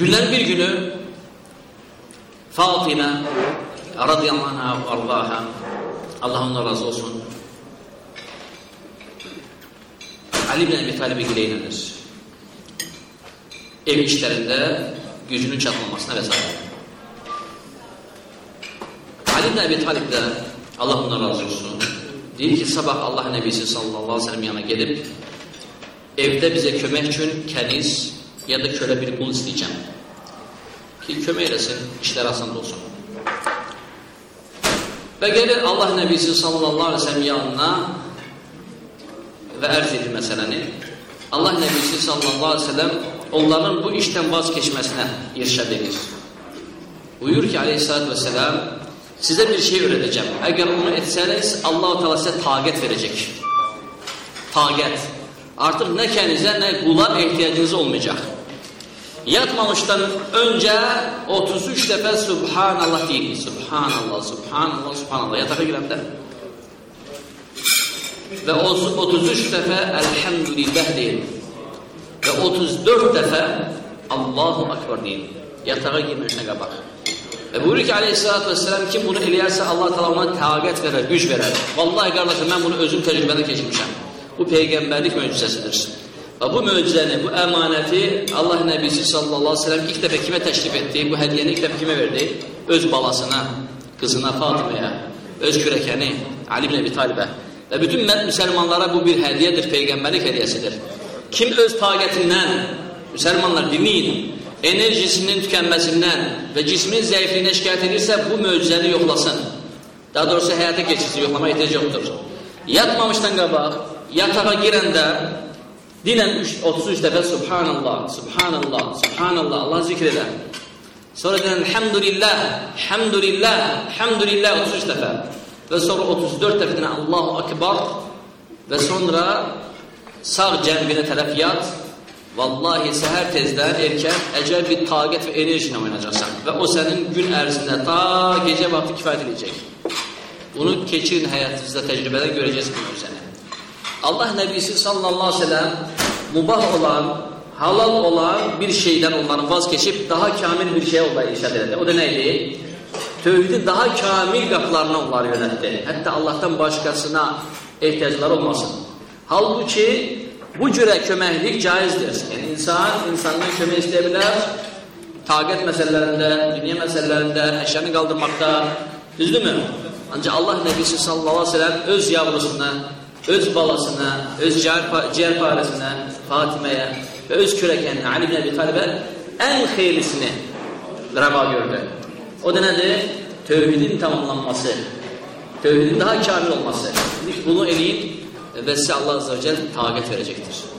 Günlerin bir günü Fatıma radıyallahu anh'a Allah'a Allah ondan razı olsun Ali bin Ebi Talib'e gireynenir. Ev işlerinde gücünün çatmamasına vesaire. Ali bin Ebi Talib de Allah ondan razı olsun. Deyir ki sabah Allah Nebisi sallallahu aleyhi ve sellem yanına gelip evde bize kömək üçün kəniz ya da kölə bir qul istəyəcəm. Ki kömək eləsin, işlər asan olsun. Və gəlir Allah Nəbisi sallallahu aleyhi ve sellem yanına və ərz edir məsələni. Allah Nəbisi sallallahu aleyhi ve sellem onların bu işdən vaz keçməsinə irşad edir. Buyur ki aleyhissalatü vesselam size bir şey öğreteceğim. Eğer onu etseniz Allah-u Teala size taget verecek. Taget. Artık ne kendinize ne kula ihtiyacınız olmayacak. Yatmamıştan önce 33 defa Subhanallah deyin. Subhanallah, Subhanallah, Subhanallah. Yatağa girende. Ve 33 defa Elhamdülillah deyin. Ve 34 defa Allahu Ekber deyin. Yatağa girmesine kabak. Ve buyuruyor ki aleyhissalatü vesselam kim bunu eləyərsə Allah Teala ona taqət verər, güc verər. Vallahi qardaşım mən bunu özüm təcrübədən keçirmişəm. Bu peyğəmbərlik möcüzəsidir. Və bu möcüzəni, bu əmanəti Allah Nəbisi sallallahu aleyhi ve sellem ilk dəfə kimə təklif etdi? Bu hədiyyəni ilk dəfə kimə verdi? Öz balasına, qızına Fatımaya, öz kürəkəni Ali ibn Əbi Talibə. Və bütün müsəlmanlara bu bir hədiyyədir, peyğəmbərlik hədiyyəsidir. Kim öz taqətindən, müsəlmanlar dinləyin, enerjisinin tükənməsindən və cismin zəifliyinə şikayət edirsə, bu möcüzəni yoxlasın. Daha doğrusu həyata keçirsin, yoxlama ehtiyac yoxdur. Yatmamışdan qabaq, yatağa girəndə dinən 33 dəfə Subhanallah, Subhanallah, Subhanallah, Allah zikr edə. Sonra dinən Hamdülillah, Hamdülillah, Hamdülillah 33 dəfə. Və sonra 34 dəfə dinən Allahu Akbar və sonra sağ cənbinə tərəf yat Vallahi səhər tezdən erkən əcəl bir taqət və enerji ilə oynayacaqsan və o sənin gün ərzində ta gecə vaxtı kifayət edəcək. Bunu keçirin həyatınızda təcrübədən görəcəksiniz bu səni. Allah Nəbisi sallallahu aleyhi ve sellem mubah olan, halal olan bir şeydən onların vaz keçib daha kamil bir şey onları irşad elədi. O da neydi? Tövhidin daha kamil qapılarına onları yönəltdi. Hətta Allahdan başqasına ehtiyacları olmasın. Halbuki bu cürə köməklik caizdir. Yəni insan insandan kömək istəyə bilər. Taqət məsələlərində, dünya məsələlərində, əşyanı qaldırmaqda, düzdürmü? Ancaq Allah Nəbisi sallallahu aleyhi ve sellem öz yavrusuna, öz balasına, öz ciyər paresinə, Fatiməyə və öz kürəkəninə, Ali ibn Əbi Talibə ən xeyrisini rəva gördü. O da nədir? Tövhidin tamamlanması, tövhidin daha kamil olması. Bunu eləyin və sizə Allah Azze ve Celle taqət verəcəkdir.